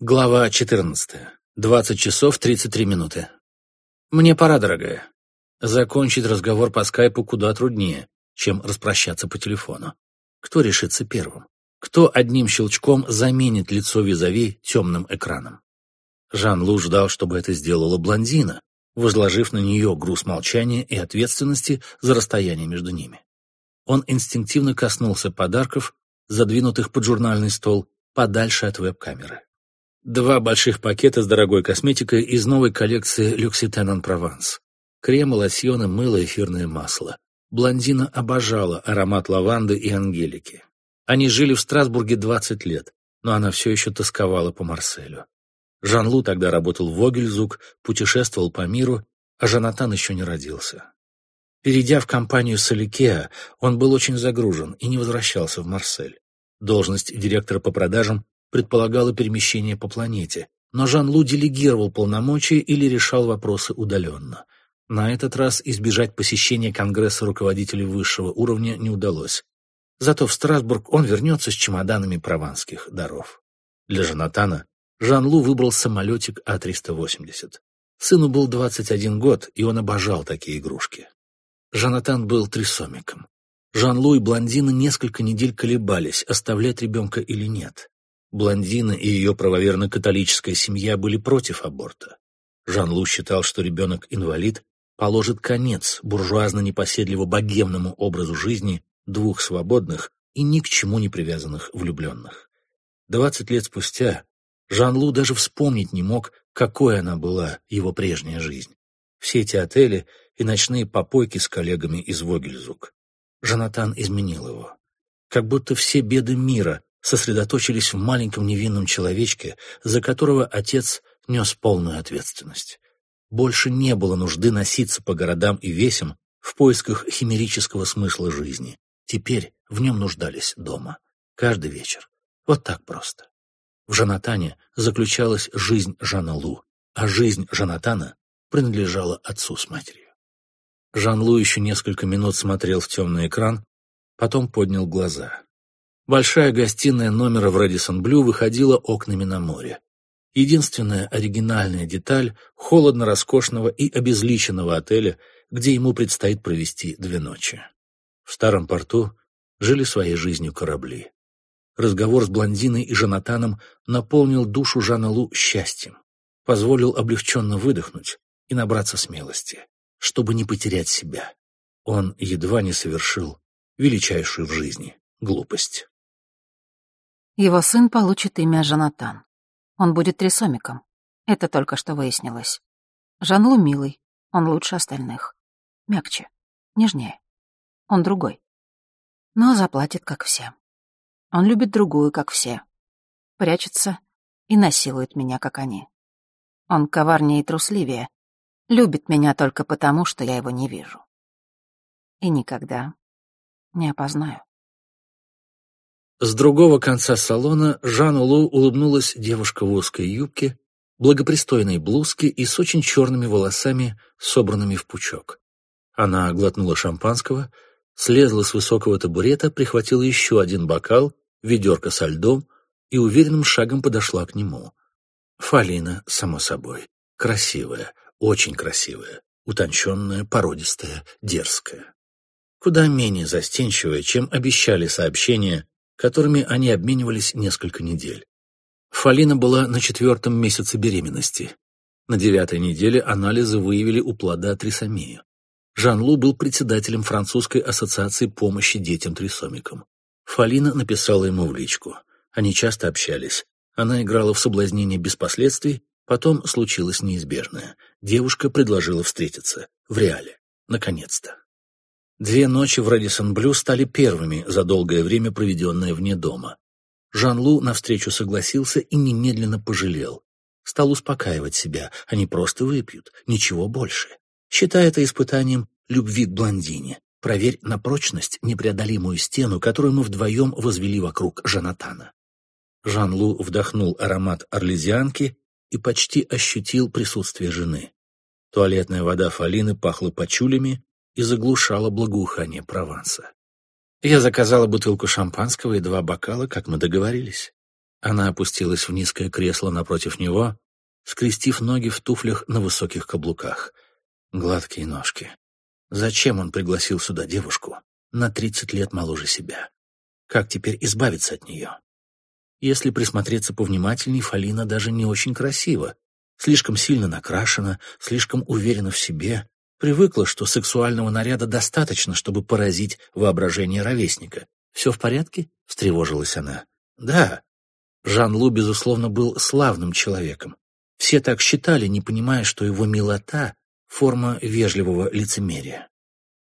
Глава 14. 20 часов 33 минуты. Мне пора, дорогая. Закончить разговор по скайпу куда труднее, чем распрощаться по телефону. Кто решится первым? Кто одним щелчком заменит лицо визави темным экраном? Жан-Лу ждал, чтобы это сделала блондина, возложив на нее груз молчания и ответственности за расстояние между ними. Он инстинктивно коснулся подарков, задвинутых под журнальный стол, подальше от веб-камеры. Два больших пакета с дорогой косметикой из новой коллекции L'Occitane Прованс. Кремы, лосьоны, мыло, эфирное масло. Блондина обожала аромат лаванды и ангелики. Они жили в Страсбурге 20 лет, но она все еще тосковала по Марселю. Жан-Лу тогда работал в Вогельзук, путешествовал по миру, а Жанатан еще не родился. Перейдя в компанию Соликеа, он был очень загружен и не возвращался в Марсель. Должность директора по продажам предполагало перемещение по планете, но Жан-Лу делегировал полномочия или решал вопросы удаленно. На этот раз избежать посещения Конгресса руководителей высшего уровня не удалось. Зато в Страсбург он вернется с чемоданами прованских даров. Для Жанатана Жан-Лу выбрал самолетик А-380. Сыну был 21 год, и он обожал такие игрушки. Жанатан был трисомиком. Жан-Лу и блондина несколько недель колебались, оставлять ребенка или нет. Блондина и ее правоверно-католическая семья были против аборта. Жан-Лу считал, что ребенок-инвалид положит конец буржуазно-непоседливо-богемному образу жизни двух свободных и ни к чему не привязанных влюбленных. Двадцать лет спустя Жан-Лу даже вспомнить не мог, какой она была, его прежняя жизнь. Все эти отели и ночные попойки с коллегами из Вогельзук. Жанатан изменил его. Как будто все беды мира сосредоточились в маленьком невинном человечке, за которого отец нес полную ответственность. Больше не было нужды носиться по городам и весям в поисках химерического смысла жизни. Теперь в нем нуждались дома. Каждый вечер. Вот так просто. В Жанатане заключалась жизнь Жана Лу, а жизнь Жанатана принадлежала отцу с матерью. Жан Лу еще несколько минут смотрел в темный экран, потом поднял глаза. Большая гостиная номера в Рэдисон Блю выходила окнами на море. Единственная оригинальная деталь холодно-роскошного и обезличенного отеля, где ему предстоит провести две ночи. В старом порту жили своей жизнью корабли. Разговор с блондиной и Жанатаном наполнил душу Жана Лу счастьем, позволил облегченно выдохнуть и набраться смелости, чтобы не потерять себя. Он едва не совершил величайшую в жизни глупость. Его сын получит имя Жанатан. Он будет трисомиком. Это только что выяснилось. Жанлу милый, он лучше остальных. Мягче, нежнее. Он другой. Но заплатит, как все. Он любит другую, как все. Прячется и насилует меня, как они. Он коварнее и трусливее. Любит меня только потому, что я его не вижу. И никогда не опознаю. С другого конца салона Жану Лу улыбнулась девушка в узкой юбке, благопристойной блузке и с очень черными волосами, собранными в пучок. Она глотнула шампанского, слезла с высокого табурета, прихватила еще один бокал, ведерко со льдом и уверенным шагом подошла к нему. Фалина, само собой, красивая, очень красивая, утонченная, породистая, дерзкая. Куда менее застенчивая, чем обещали сообщения которыми они обменивались несколько недель. Фалина была на четвертом месяце беременности. На девятой неделе анализы выявили у плода трисомию. Жан-Лу был председателем французской ассоциации помощи детям-трисомикам. Фалина написала ему в личку. Они часто общались. Она играла в соблазнение без последствий, потом случилось неизбежное. Девушка предложила встретиться. В реале. Наконец-то. Две ночи в Рэдисон Блю стали первыми за долгое время, проведенное вне дома. Жан-Лу навстречу согласился и немедленно пожалел. Стал успокаивать себя, они просто выпьют, ничего больше. Считай это испытанием любви к блондине. Проверь на прочность непреодолимую стену, которую мы вдвоем возвели вокруг Жанатана. Жан-Лу вдохнул аромат орлезианки и почти ощутил присутствие жены. Туалетная вода Фалины пахла пачулями, и заглушала благоухание Прованса. Я заказала бутылку шампанского и два бокала, как мы договорились. Она опустилась в низкое кресло напротив него, скрестив ноги в туфлях на высоких каблуках. Гладкие ножки. Зачем он пригласил сюда девушку на тридцать лет моложе себя? Как теперь избавиться от нее? Если присмотреться повнимательней, Фалина даже не очень красива. Слишком сильно накрашена, слишком уверена в себе, привыкла, что сексуального наряда достаточно, чтобы поразить воображение ровесника. «Все в порядке?» — встревожилась она. «Да». Жан-Лу, безусловно, был славным человеком. Все так считали, не понимая, что его милота — форма вежливого лицемерия.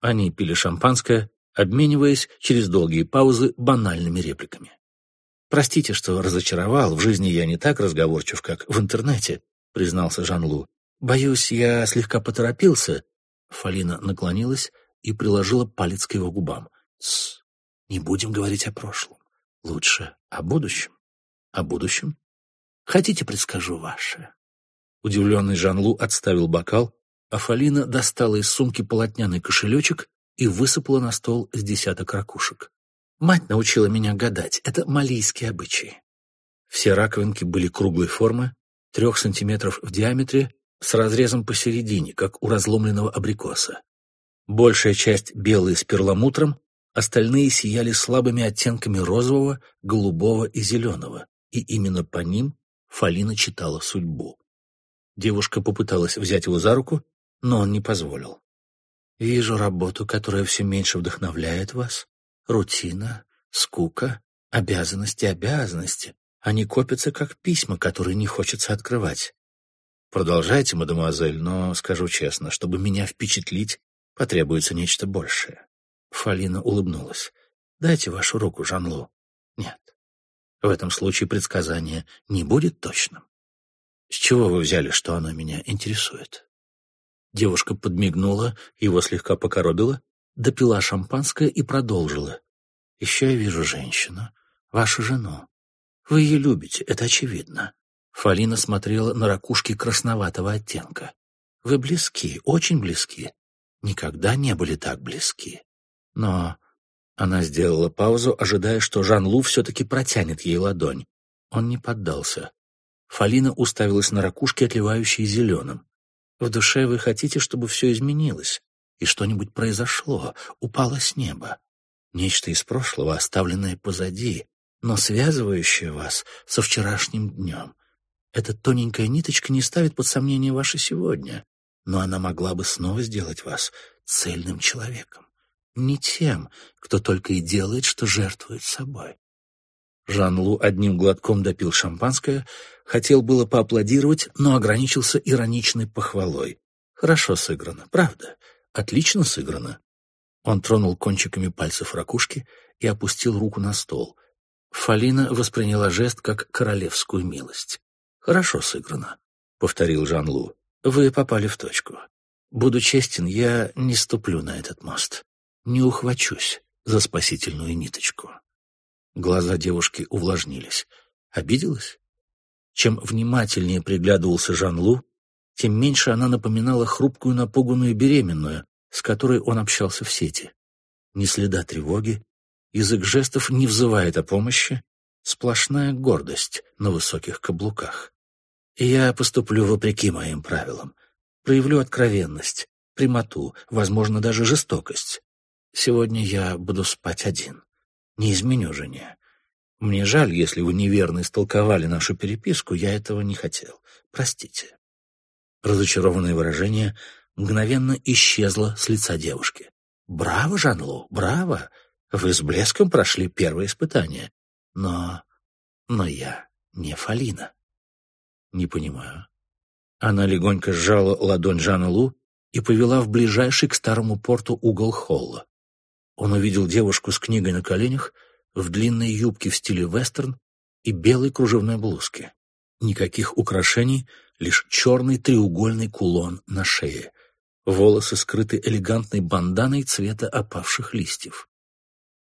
Они пили шампанское, обмениваясь через долгие паузы банальными репликами. «Простите, что разочаровал, в жизни я не так разговорчив, как в интернете», — признался Жан-Лу. «Боюсь, я слегка поторопился». Фалина наклонилась и приложила палец к его губам. «Тссс, не будем говорить о прошлом. Лучше о будущем». «О будущем? Хотите, предскажу ваше?» Удивленный Жан-Лу отставил бокал, а Фалина достала из сумки полотняный кошелечек и высыпала на стол с десяток ракушек. Мать научила меня гадать. Это малийские обычаи. Все раковинки были круглой формы, трех сантиметров в диаметре, с разрезом посередине, как у разломленного абрикоса. Большая часть белые с перламутром, остальные сияли слабыми оттенками розового, голубого и зеленого, и именно по ним Фалина читала судьбу. Девушка попыталась взять его за руку, но он не позволил. «Вижу работу, которая все меньше вдохновляет вас. Рутина, скука, обязанности, обязанности. Они копятся, как письма, которые не хочется открывать. Продолжайте, мадемуазель, но, скажу честно, чтобы меня впечатлить, потребуется нечто большее». Фалина улыбнулась. «Дайте вашу руку, Жанлу». «Нет. В этом случае предсказание не будет точным. С чего вы взяли, что оно меня интересует?» Девушка подмигнула, его слегка покоробила, допила шампанское и продолжила. «Еще я вижу женщину, вашу жену. Вы ее любите, это очевидно». Фалина смотрела на ракушки красноватого оттенка. «Вы близки, очень близки. Никогда не были так близки. Но...» Она сделала паузу, ожидая, что Жан-Лу все-таки протянет ей ладонь. Он не поддался. Фалина уставилась на ракушки, отливающие зеленым. «В душе вы хотите, чтобы все изменилось и что-нибудь произошло, упало с неба. Нечто из прошлого, оставленное позади, но связывающее вас со вчерашним днем. Эта тоненькая ниточка не ставит под сомнение ваше сегодня, но она могла бы снова сделать вас цельным человеком. Не тем, кто только и делает, что жертвует собой. Жан-Лу одним глотком допил шампанское, хотел было поаплодировать, но ограничился ироничной похвалой. Хорошо сыграно, правда? Отлично сыграно. Он тронул кончиками пальцев ракушки и опустил руку на стол. Фалина восприняла жест как королевскую милость. «Хорошо сыграно», — повторил Жан-Лу. «Вы попали в точку. Буду честен, я не ступлю на этот мост. Не ухвачусь за спасительную ниточку». Глаза девушки увлажнились. Обиделась? Чем внимательнее приглядывался Жан-Лу, тем меньше она напоминала хрупкую напуганную беременную, с которой он общался в сети. Ни следа тревоги, язык жестов не взывает о помощи, сплошная гордость на высоких каблуках. Я поступлю вопреки моим правилам, проявлю откровенность, прямоту, возможно, даже жестокость. Сегодня я буду спать один, не изменю жене. Мне жаль, если вы неверно истолковали нашу переписку, я этого не хотел. Простите. Разочарованное выражение мгновенно исчезло с лица девушки. «Браво, Жанлу, браво! Вы с блеском прошли первое испытание. Но... но я не Фалина». «Не понимаю». Она легонько сжала ладонь Жана Лу и повела в ближайший к старому порту угол холла. Он увидел девушку с книгой на коленях, в длинной юбке в стиле вестерн и белой кружевной блузке. Никаких украшений, лишь черный треугольный кулон на шее. Волосы скрыты элегантной банданой цвета опавших листьев.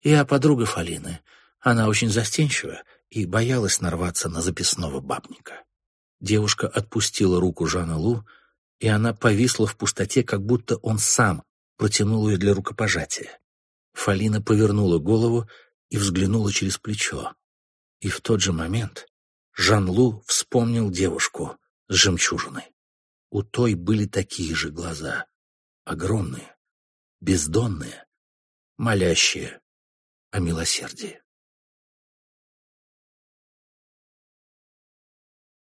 Я подруга Фалины. Она очень застенчива и боялась нарваться на записного бабника. Девушка отпустила руку Жана Лу, и она повисла в пустоте, как будто он сам протянул ее для рукопожатия. Фалина повернула голову и взглянула через плечо. И в тот же момент Жан-Лу вспомнил девушку с жемчужиной. У той были такие же глаза, огромные, бездонные, молящие о милосердии.